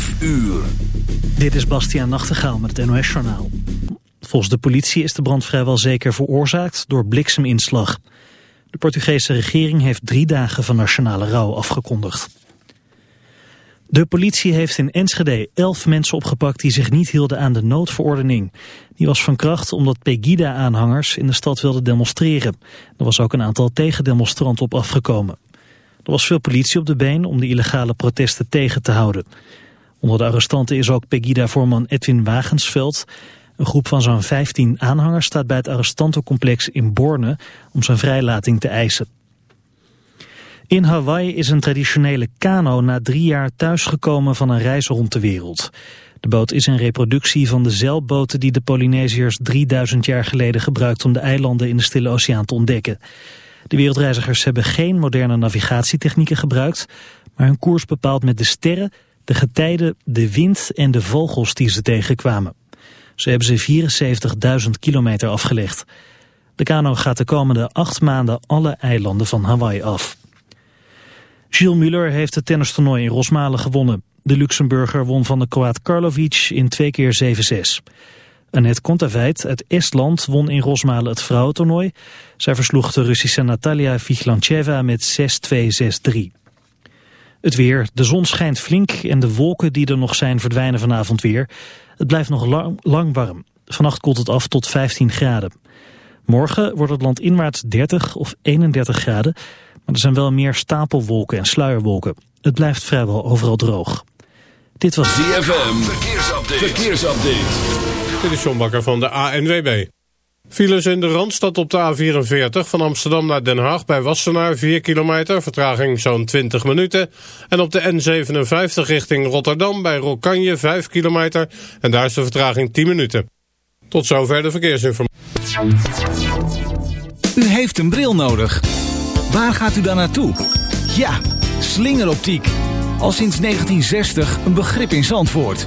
5 uur. Dit is Bastiaan Nachtegaal met het NOS-journaal. Volgens de politie is de brand vrijwel zeker veroorzaakt door blikseminslag. De Portugese regering heeft drie dagen van nationale rouw afgekondigd. De politie heeft in Enschede elf mensen opgepakt die zich niet hielden aan de noodverordening. Die was van kracht omdat Pegida-aanhangers in de stad wilden demonstreren. Er was ook een aantal tegendemonstranten op afgekomen. Er was veel politie op de been om de illegale protesten tegen te houden. Onder de arrestanten is ook Pegida-voorman Edwin Wagensveld. Een groep van zo'n 15 aanhangers staat bij het arrestantencomplex in Borne om zijn vrijlating te eisen. In Hawaii is een traditionele kano na drie jaar thuisgekomen van een reis rond de wereld. De boot is een reproductie van de zeilboten die de Polynesiërs 3000 jaar geleden gebruikten om de eilanden in de Stille Oceaan te ontdekken. De wereldreizigers hebben geen moderne navigatietechnieken gebruikt, maar hun koers bepaald met de sterren, de getijden, de wind en de vogels die ze tegenkwamen. Ze hebben ze 74.000 kilometer afgelegd. De kano gaat de komende acht maanden alle eilanden van Hawaii af. Gilles Muller heeft het tennistoernooi in Rosmalen gewonnen. De Luxemburger won van de Kroaat Karlovic in twee keer 7-6. Annette Kontaveit uit Estland won in Rosmalen het vrouwentoernooi. Zij versloeg de Russische Natalia Viglancheva met 6-2-6-3. Het weer. De zon schijnt flink en de wolken die er nog zijn verdwijnen vanavond weer. Het blijft nog lang, lang warm. Vannacht koelt het af tot 15 graden. Morgen wordt het land inwaarts 30 of 31 graden. Maar er zijn wel meer stapelwolken en sluierwolken. Het blijft vrijwel overal droog. Dit was ZFM. Verkeersupdate. Verkeersupdate. Dit is John Bakker van de ANWB. Files in de Randstad op de A44 van Amsterdam naar Den Haag bij Wassenaar 4 kilometer, vertraging zo'n 20 minuten. En op de N57 richting Rotterdam bij Rokanje 5 kilometer en daar is de vertraging 10 minuten. Tot zover de verkeersinformatie. U heeft een bril nodig. Waar gaat u dan naartoe? Ja, slingeroptiek. Al sinds 1960 een begrip in Zandvoort.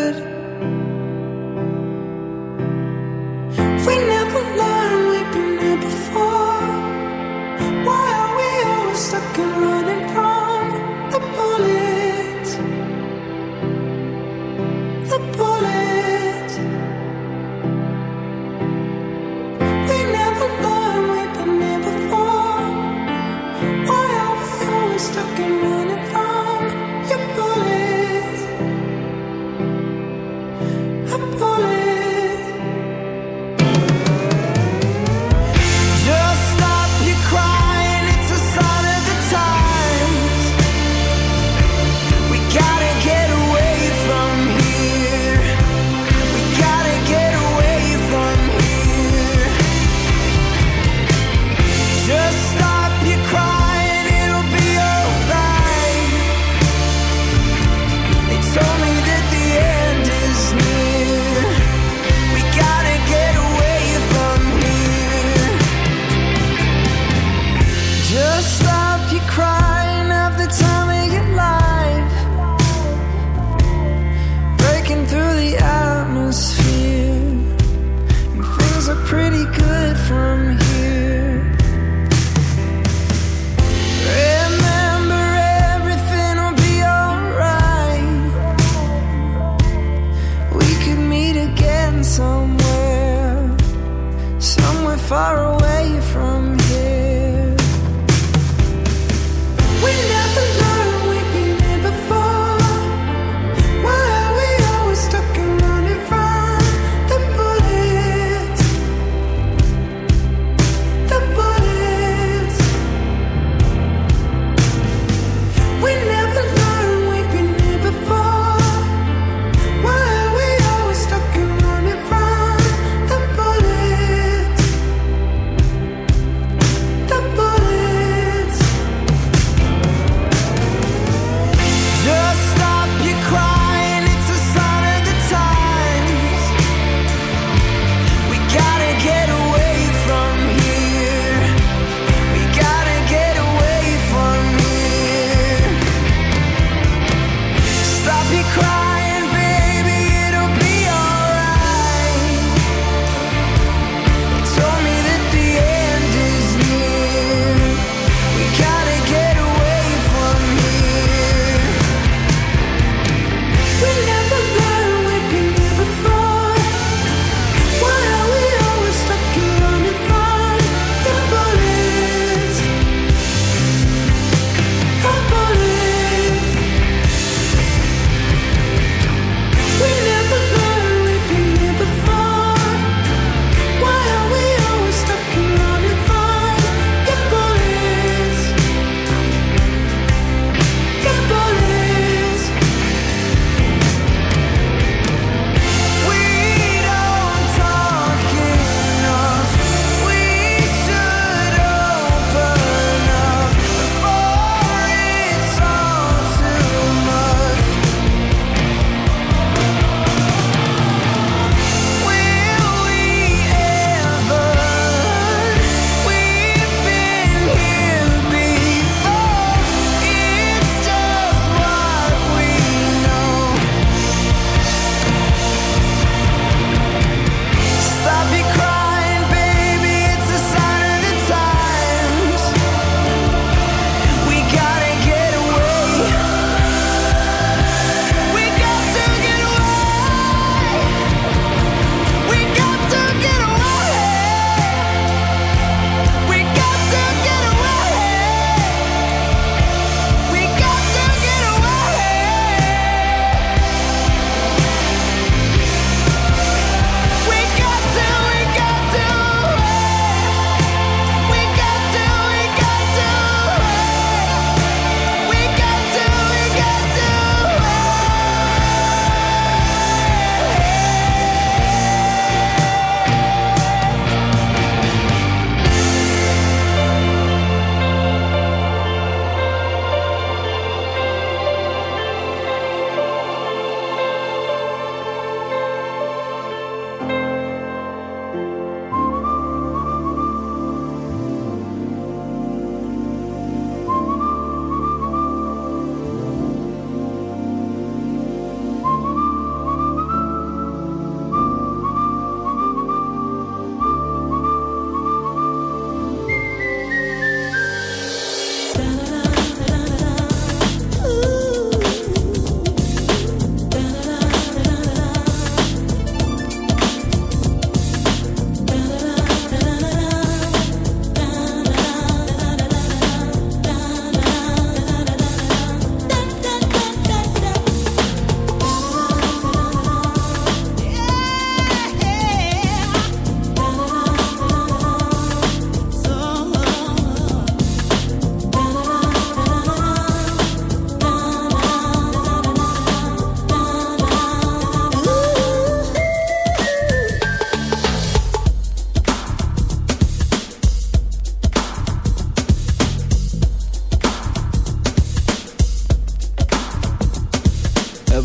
the boy.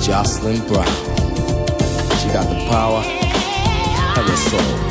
Jocelyn Brown, she got the power and the soul.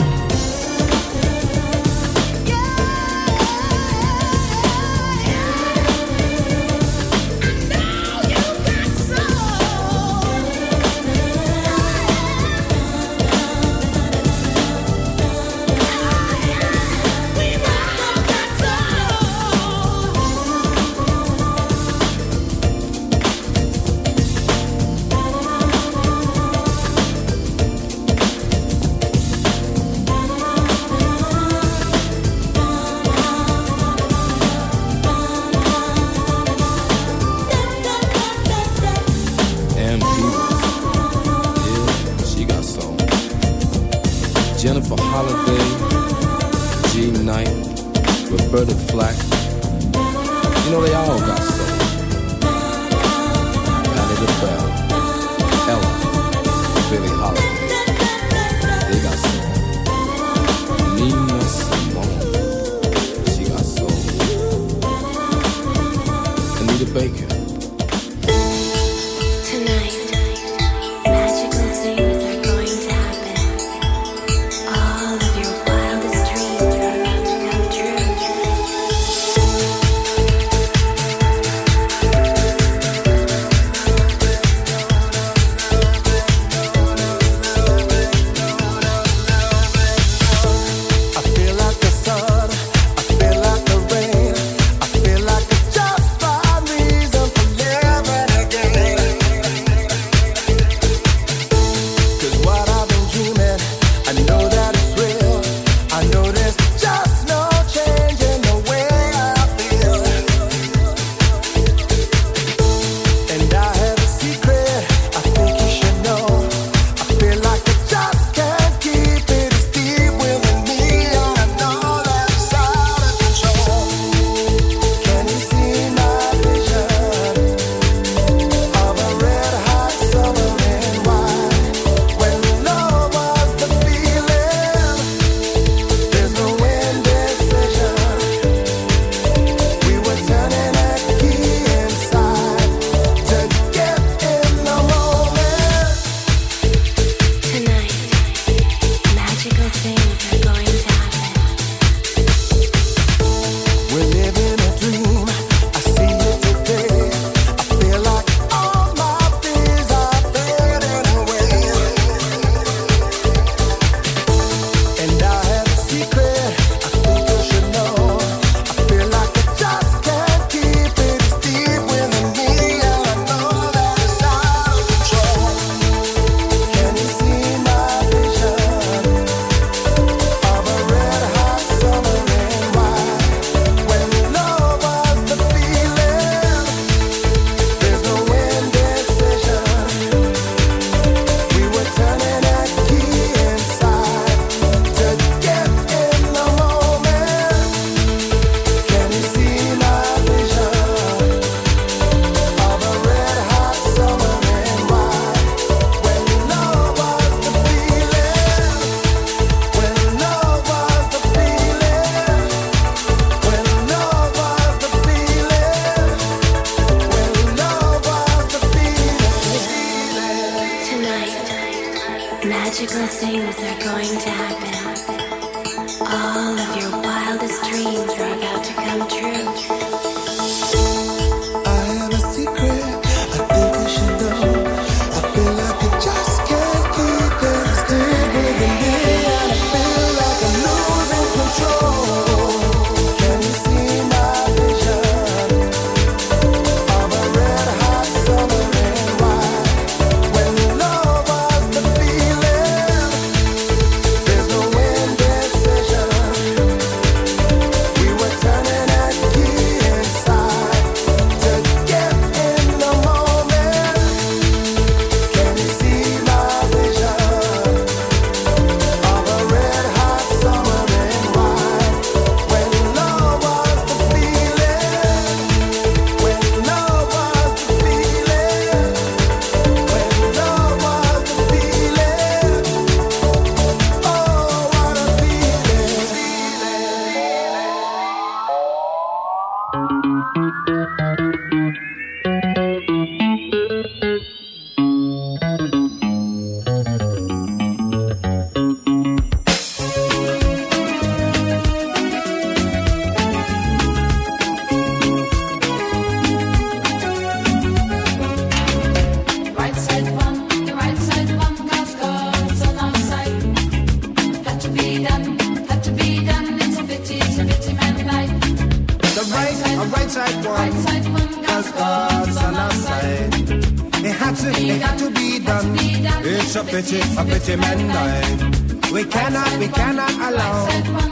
pretty, a pretty man died. We cannot, we cannot allow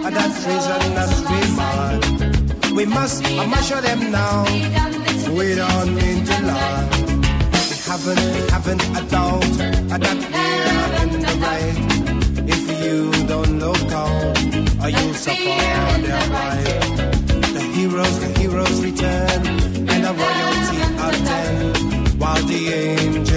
that treason that we mind. We must, I must show them now. We don't mean to lie. We haven't, we haven't a doubt that we're in the right. If you don't look out, or you'll suffer their right. The heroes, the heroes return, and the royalty attend, while the angels.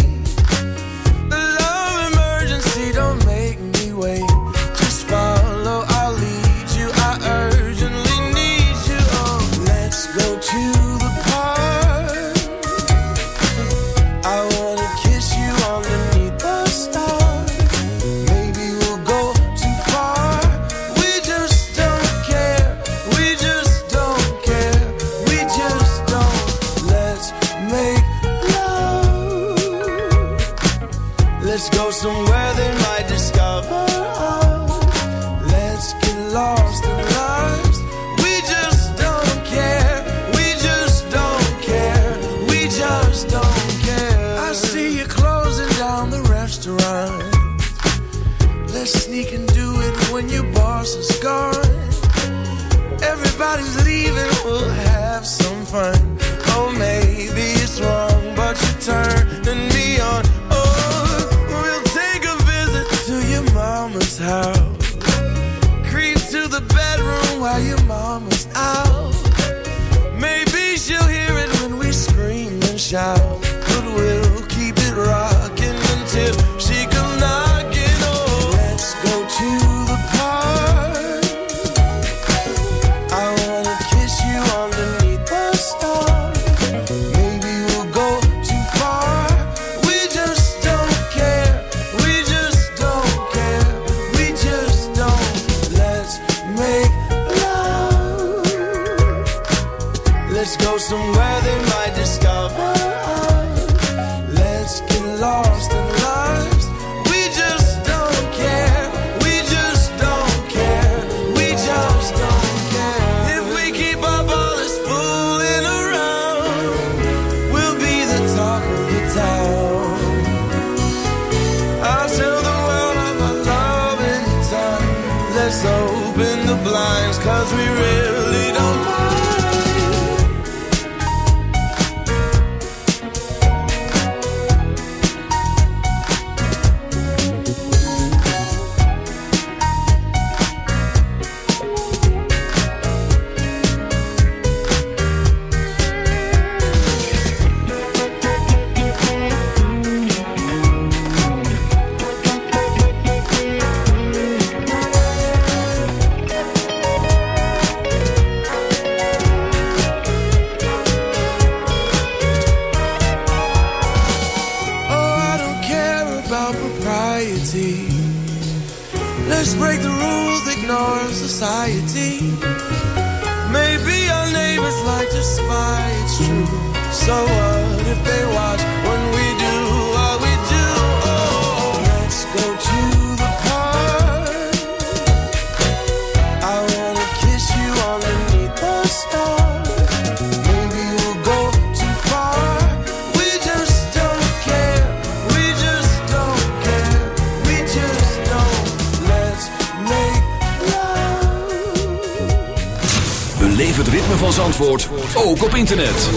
Zandvoort ook op internet.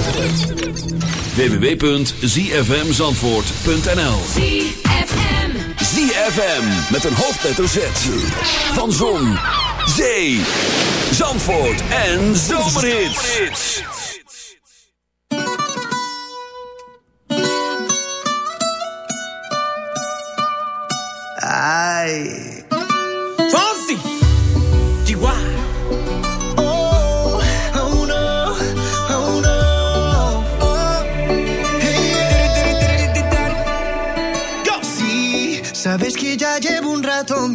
www.zfmzandvoort.nl ZFM ZFM met een hoofdletter Z van Zon, Zee, Zandvoort en Zomerhits.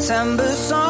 September song,